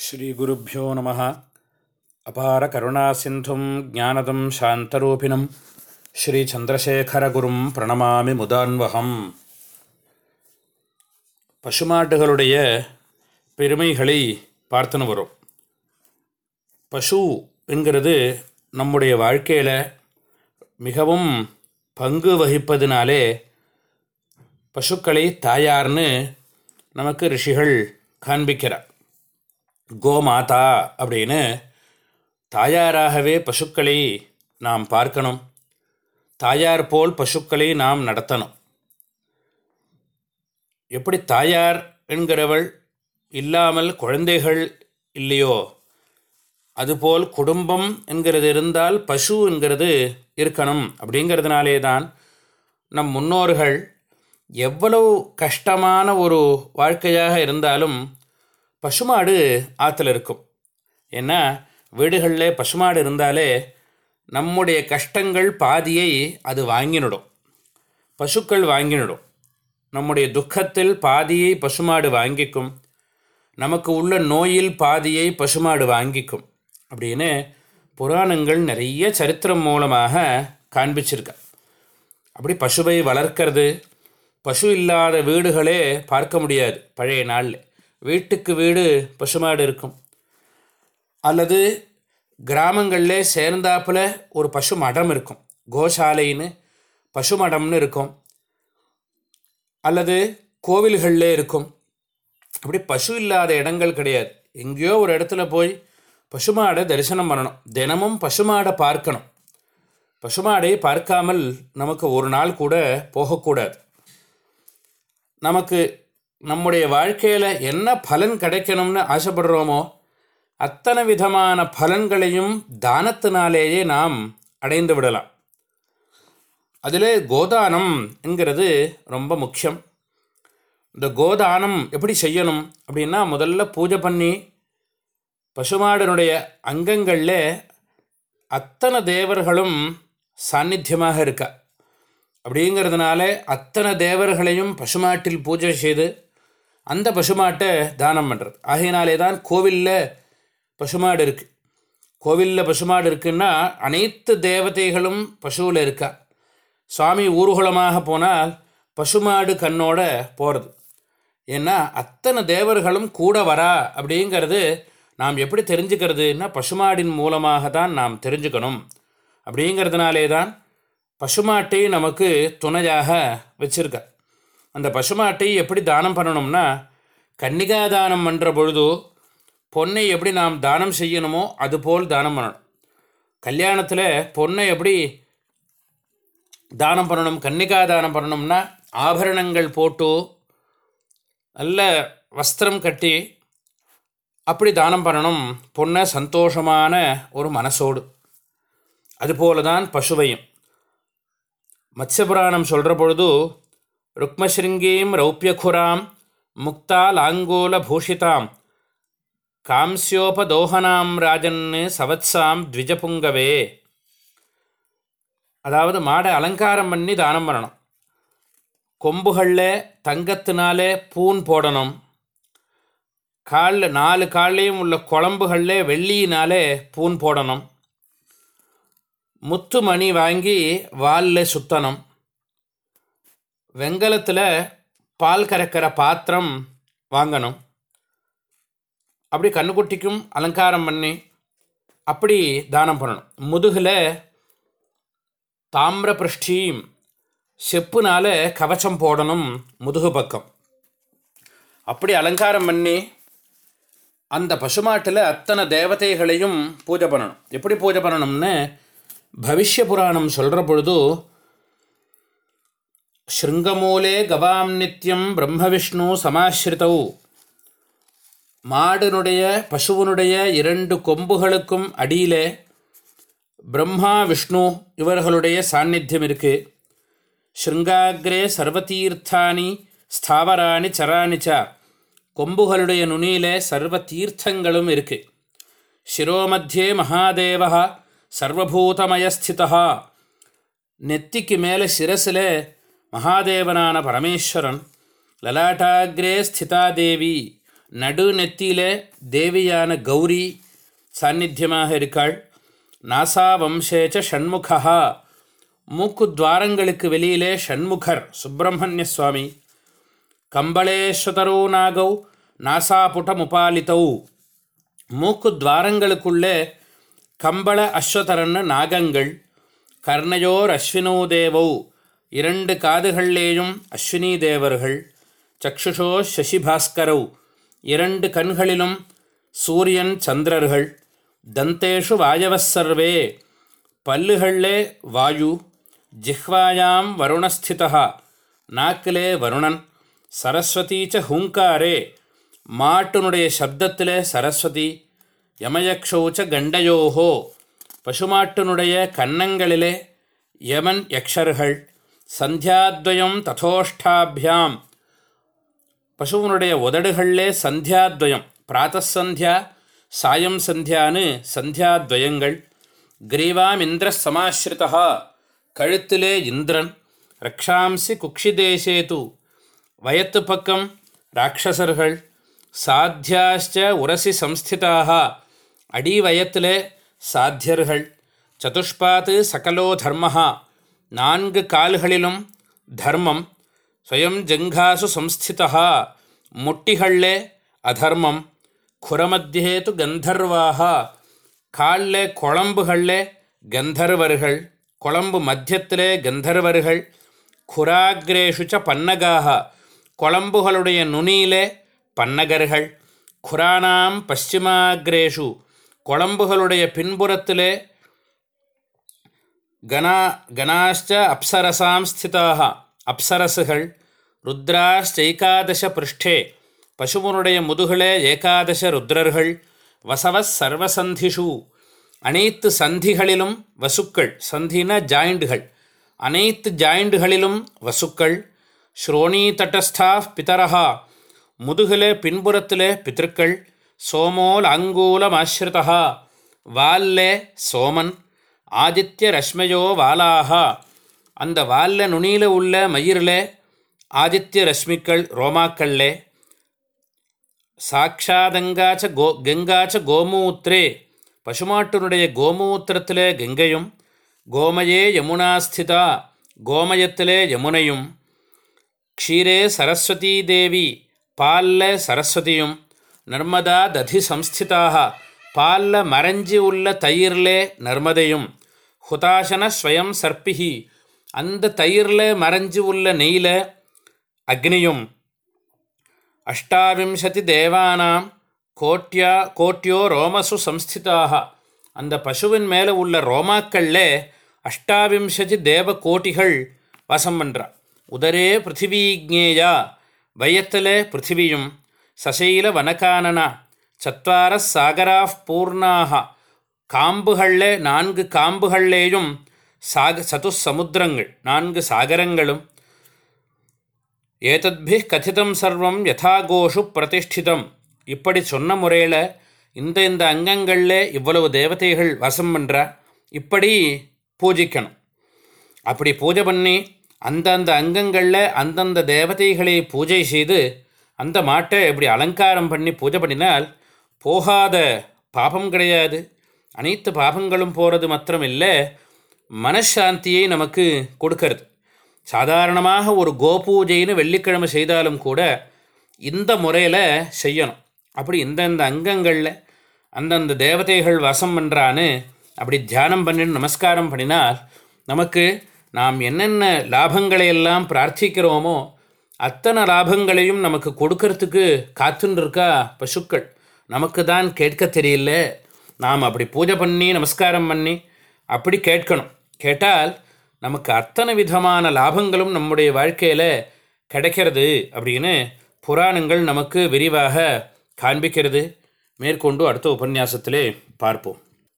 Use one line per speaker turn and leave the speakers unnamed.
ஸ்ரீகுருப்போ நம. அபார கருணா சிந்தும் ஜானதம் சாந்தரூபிணம் ஸ்ரீச்சந்திரசேகரகுரும் பிரணமாமி முதான்வகம். பசுமாட்டுகளுடைய பெருமைகளை பார்த்துன்னு வரும். பசு என்கிறது நம்முடைய வாழ்க்கையில் மிகவும் பங்கு வகிப்பதினாலே பசுக்களை தாயார்னு நமக்கு ரிஷிகள் காண்பிக்கிறார். கோமாதா அப்படின்னு தாயாராகவே பசுக்களை நாம் பார்க்கணும். தாயார் போல் பசுக்களை நாம் நடத்தணும். எப்படி தாயார் என்கிறவள் இல்லாமல் குழந்தைகள் இல்லையோ? அதுபோல் குடும்பம் என்கிறது இருந்தால் பசு என்கிறது இருக்கணும் அப்படிங்கிறதுனாலே தான் நம் முன்னோர்கள் எவ்வளவு கஷ்டமான ஒரு வாழ்க்கையாக இருந்தாலும் பசுமாடு ஆற்றுல இருக்கும். ஏன்னா வீடுகளில் பசுமாடு இருந்தாலே நம்முடைய கஷ்டங்கள் பாதியை அது வாங்கினிடும். பசுக்கள் வாங்கினிடும். நம்முடைய துக்கத்தில் பாதியை பசுமாடு வாங்கிக்கும். நமக்கு உள்ள நோயில் பாதியை பசுமாடு வாங்கிக்கும். அப்படின்னு புராணங்கள் நிறைய சரித்திரம் மூலமாக காண்பிச்சிருக்க. அப்படி பசுவை வளர்க்கறது பசு இல்லாத வீடுகளே பார்க்க முடியாது பழைய நாளில். வீட்டுக்கு வீடு பசுமாடு இருக்கும். அல்லது கிராமங்களில் சேர்ந்தாப்பில் ஒரு பசு மடம் இருக்கும். கோசாலைன்னு பசு மடம்னு இருக்கும். அல்லது கோவில்களில் இருக்கும். அப்படி பசு இல்லாத இடங்கள் கிடையாது. எங்கேயோ ஒரு இடத்துல போய் பசுமாடை தரிசனம் பண்ணணும். தினமும் பசுமாடை பார்க்கணும். பசுமாடை பார்க்காமல் நமக்கு ஒரு நாள் கூட போகக்கூடாது. நமக்கு நம்முடைய வாழ்க்கையில் என்ன பலன் கிடைக்கணும்னு ஆசைப்படுறோமோ அத்தனை விதமான பலன்களையும் தானத்தினாலேயே நாம் அடைந்து விடலாம். அதில் கோதானம் என்கிறது ரொம்ப முக்கியம். இந்த கோதானம் எப்படி செய்யணும் அப்படின்னா முதல்ல பூஜை பண்ணி பசுமாடனுடைய அங்கங்களில் அத்தனை தேவர்களும் சாநித்தியமாக இருக்கா. அப்படிங்கிறதுனால அத்தனை தேவர்களையும் பசுமாட்டில் பூஜை செய்து அந்த பசுமாட்டை தானம் பண்ணுறது ஆகையினாலே தான் கோவிலில் பசுமாடு இருக்குது கோவிலில் பசுமாடு இருக்குன்னா அனைத்து தேவதைகளும் பசுவில் இருக்கா. சுவாமி ஊர்வலமாக போனால் பசுமாடு கண்ணோட போகிறது ஏன்னா அத்தனை தேவர்களும் கூட வரா அப்படிங்கிறது நாம் எப்படி தெரிஞ்சுக்கிறதுன்னா பசுமாடின் மூலமாக தான் நாம் தெரிஞ்சுக்கணும். அப்படிங்கிறதுனாலே தான் பசுமாட்டை நமக்கு துணையாக வச்சுருக்கா. அந்த பசுமாட்டை எப்படி தானம் பண்ணணும்னா கன்னிகா தானம் பண்ணுற பொழுது பொண்ணை எப்படி நாம் தானம் செய்யணுமோ அதுபோல் தானம் பண்ணணும். கல்யாணத்தில் பொண்ணை எப்படி தானம் பண்ணணும் கன்னிகா தானம் பண்ணணும்னா ஆபரணங்கள் போட்டு நல்ல வஸ்திரம் கட்டி அப்படி தானம் பண்ணணும். பொண்ணை சந்தோஷமான ஒரு மனசோடு. அதுபோல தான் பசுவையும். மத்ஸ்யபுராணம் சொல்கிற பொழுது ருக்மசிருங்கீம் ரௌப்பியகுராம் முக்தா லாங்கோல பூஷிதாம் ராஜன் சவத்சாம் த்விஜபுங்கவே. அதாவது மாடை அலங்காரம் பண்ணி தானம் பண்ணணும். கொம்புகளில் தங்கத்தினாலே பூன் போடணும். காலில் நாலு கால்லையும் உள்ள குழம்புகளில் வெள்ளியினாலே பூன் போடணும். முத்து மணி வாங்கி வாலில் சுத்தணும். வெங்கலத்தில் பால் கறக்கிற பாத்திரம் வாங்கணும். அப்படி கண்ணுக்குட்டிக்கும் அலங்காரம் பண்ணி அப்படி தானம் பண்ணணும். முதுகில் தாமிர செப்புனால் கவச்சம் போடணும் முதுகு பக்கம். அப்படி அலங்காரம் பண்ணி அந்த பசுமாட்டில் அத்தனை தேவதைகளையும் பூஜை பண்ணணும். எப்படி பூஜை பண்ணணும்னு? பவிஷ்ய புராணம் சொல்கிற பொழுது ஸ்ருங்கமூலே கவாம் நித்தியம் பிரம்ம விஷ்ணு சமாஸ்ரிதவு மாடனுடைய பசுவனுடைய இரண்டு கொம்புகளுக்கும் அடியிலே பிரம்மா விஷ்ணு இவர்களுடைய சாநித்தியம் இருக்குது ஷிருங்காகிரே சர்வதீர்த்தானி ஸ்தாவராணி சராணிச்சா கொம்புகளுடைய நுனியிலே சர்வ தீர்த்தங்களும் இருக்குது சிரோமத்தியே மகாதேவா சர்வபூதமயஸ்திதா நெத்திக்கு மேலே சிரசில் மகாதேவனான பரமேஸ்வரன் லலாட்டாகிரே ஸ்திதா தேவி நடு நெத்தியிலே தேவியான கௌரி சாநித்தியமாக இருக்காள். நாசா வம்சேச்ச ஷண்முகா மூக்கு துவாரங்களுக்கு வெளியிலே ஷண்முகர் சுப்பிரமணிய சுவாமி கம்பளேஸ்வதரோ நாகௌ நாசாபுட்டமுபாலிதௌ. மூக்கு துவாரங்களுக்குள்ளே கம்பள அஸ்வதரன்னு நாகங்கள். கர்ணயோர் அஸ்வினோ தேவௌ. இரண்டு காதுகளிலேயும் அஸ்வினி தேவர்கள் சக்ஷுஷோ சசிபாஸ்கரௌ இரண்டு கண்களிலும் சூரியன் சந்திரர்கள் தந்தேஷு வாயவசர்வே பல்லுகளிலே வாயு ஜிஹ்வாயாம் வருணஸ்திதா நாக்கிலே வருணன் சரஸ்வதீச்ச ஹூங்காரே மாட்டினுடைய சப்தத்திலே சரஸ்வதி யமயக்ஷௌச்ச கண்டயோஹோ பசுமாட்டினுடைய கன்னங்களிலே யமன் யக்ஷர்கள் சந்தியாத்வயம் ததோஷ்டாபியாம். பசுவனுடைய உதடுகளிலே சந்தியாத்வயம் பிராத்தசந்தியா சாயம் சந்தியான்னு சந்தியாத்வயங்கள். கிரீவாம் இந்திர சமாஸ்ரிதா கழுத்திலே இந்திரன் ரக்ஷாம்சி குக்ஷிதேசே து வயத்து பக்கம் ராட்சசர்கள் சாத்தியாச்ச உரசி சம்ஸ்திதாக அடிவயத்திலே சாத்தியர்கள் சதுஷ்பாத்து சகலோ தர்மஹா நான்கு கால்களிலும் தர்மம் ஸ்வயம் ஜங்காசு சம்ஸ்திதா முட்டிகளிலே அதர்மம் குரமத்தியேது கந்தர்வாக காலில் குழம்புகளில் கந்தர்வர்கள் குழம்பு மத்தியத்திலே கந்தர்வர்கள் குராக்ரேஷுச்ச பன்னகாக குழம்புகளுடைய நுனியிலே பன்னகர்கள் குரானாம் பশ্চিமாக்ரேஷு குழம்புகளுடைய பின்புறத்திலே கணா கணாஷ்ட அப்சரசாம் ஸ்திதாக அப்சரசுகள் ருத்ராஷ் ஏகாதச பிருஷ்டே பசுவனுடைய முதுகளே ஏகாதச ருத்ரர்கள். வசவ சர்வசந்திஷு. அனைத்து சந்திகளிலும் வசுக்கள். சந்தின ஜாயிண்டுகள். அனைத்து ஜாயிண்டுகளிலும் வசுக்கள். ஸ்ரோணி தட்டஸ்தா பிதரஹா. முதுகிலே பின்புறத்திலே பித்திருக்கள். சோமோல் அங்கூலமாஸ்ரிதா வால்லே சோமன். ஆதித்ய ரஷ்மயோ வாலாகா அந்த வாலில் நுனியில் உள்ள மயிரில் ஆதித்ய ரஷ்மிக்கள் ரோமாக்கள்ல. சாட்சாதங்காச்ச கோ கங்காச்ச கோமூத்ரே. பசுமாட்டினுடைய கோமூத்திரத்தில் கங்கையும் கோமயே யமுனாஸ்திதா கோமயத்திலே யமுனையும். க்ஷீரே சரஸ்வதி தேவி பால்ல சரஸ்வதியும் நர்மதா ததி சம்ஸ்திதாக பாலில் மறைஞ்சி உள்ள தயிரிலே நர்மதையும். ஹுதாசன ஸ்வயம் சர்ப்பிஹி. அந்த தயிரில் மறைஞ்சு உள்ள நெய்யில் அக்னியும். அஷ்டாவிம்சதி தேவானாம் கோட்டியா கோட்டியோ ரோமசு சம்ஸ்திதாக அந்த பசுவின் மேலே உள்ள ரோமாக்களில் அஷ்டாவிம்சதி தேவ கோட்டிகள் வாசம் பண்ணுறா உதரே பிருத்திவீஜ்ஞேயா வயத்தில் பிருத்திவியும் சசைல வனகானனா சத்வார சாகரா பூர்ணாக காம்புகளில் நான்கு காம்புகள்லேயும் சாக சதுசமுத்திரங்கள் நான்கு சாகரங்களும். ஏதத்பி கதிதம் சர்வம் யதாகோஷு பிரதிஷ்டிதம். இப்படி சொன்ன முறையில் இந்த இந்த அங்கங்களில் இவ்வளவு தேவதைகள் வாசம் பண்ணுறா இப்படி பூஜிக்கணும். அப்படி பூஜை பண்ணி அந்தந்த அங்கங்களில் அந்தந்த தேவதைகளை பூஜை செய்து அந்த மாட்டை இப்படி அலங்காரம் பண்ணி பூஜை பண்ணினால் போகாத பாபம் கிடையாது. அனைத்து பாபங்களும் போகிறது மாத்திரம் இல்லை மனசாந்தியை நமக்கு கொடுக்கறது. சாதாரணமாக ஒரு கோபூஜைன்னு வெள்ளிக்கிழமை செய்தாலும் கூட இந்த முறையில் செய்யணும். அப்படி இந்தந்த அங்கங்களில் அந்தந்த தேவதைகள் வசம் பண்ணுறான்னு அப்படி தியானம் பண்ணின்னு நமஸ்காரம் பண்ணினால் நமக்கு நாம் என்னென்ன லாபங்களை எல்லாம் பிரார்த்திக்கிறோமோ அத்தனை லாபங்களையும் நமக்கு கொடுக்கறதுக்கு காத்துன்னு இருக்கா பசுக்கள். நமக்கு தான் கேட்க தெரியல. நாம் அப்படி பூஜை பண்ணி நமஸ்காரம் பண்ணி அப்படி கேட்கணும். கேட்டால் நமக்கு அத்தனை விதமான லாபங்களும் நம்முடைய வாழ்க்கையில் கிடைக்கிறது அப்படின்னு புராணங்கள் நமக்கு விரிவாக காண்பிக்கிறது. மேற்கொண்டு அடுத்த உபன்யாசத்திலே பார்ப்போம்.